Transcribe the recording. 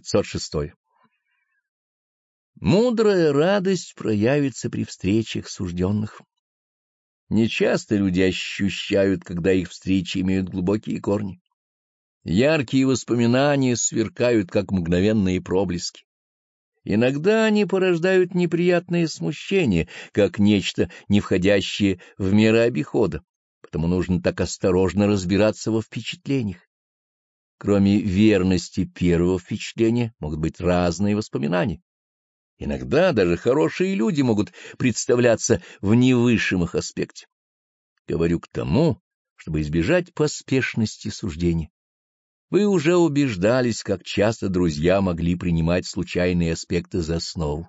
506. Мудрая радость проявится при встречах сужденных. Нечасто люди ощущают, когда их встречи имеют глубокие корни. Яркие воспоминания сверкают, как мгновенные проблески. Иногда они порождают неприятное смущение, как нечто, не входящее в меры обихода, потому нужно так осторожно разбираться во впечатлениях. Кроме верности первого впечатления могут быть разные воспоминания. Иногда даже хорошие люди могут представляться в невысшем их аспекте. Говорю к тому, чтобы избежать поспешности суждения. Вы уже убеждались, как часто друзья могли принимать случайные аспекты за основу.